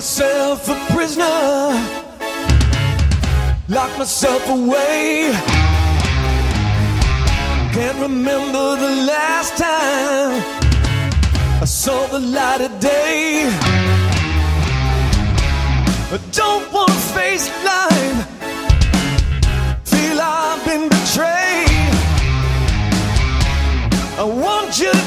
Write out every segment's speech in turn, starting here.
myself a prisoner, lock myself away. Can't remember the last time I saw the light of day. I don't want to face life. Feel I've been betrayed. I want you.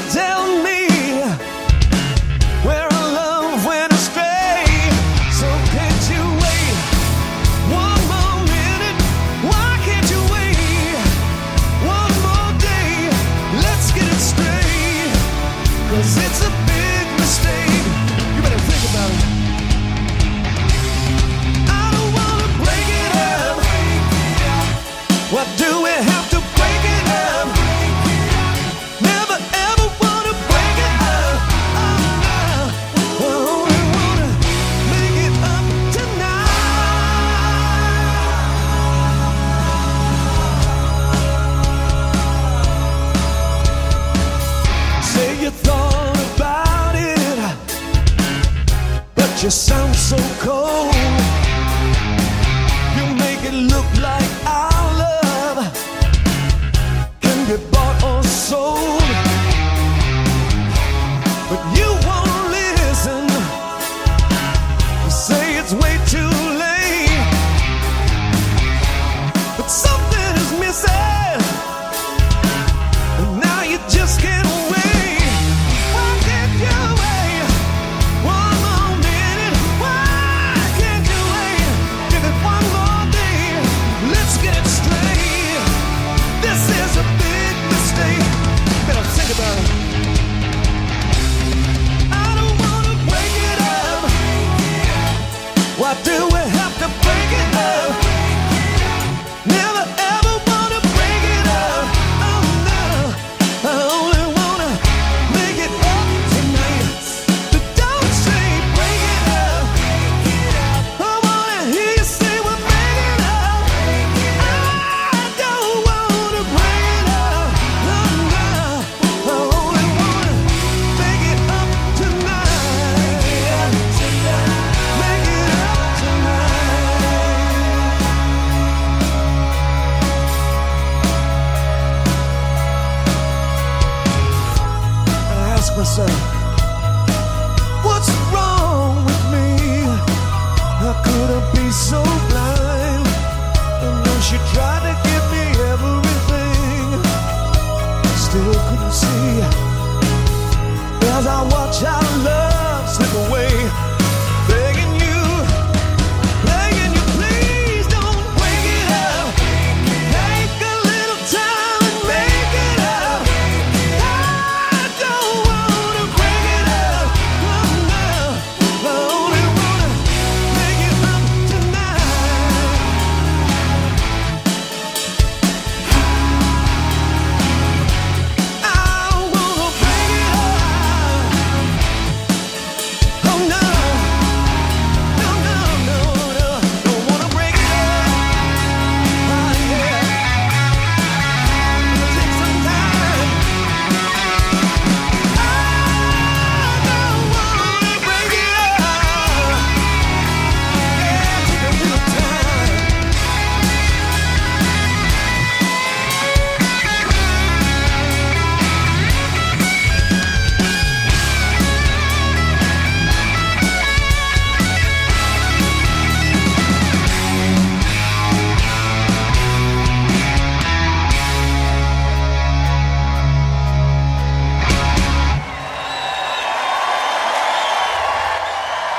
You sound so cold.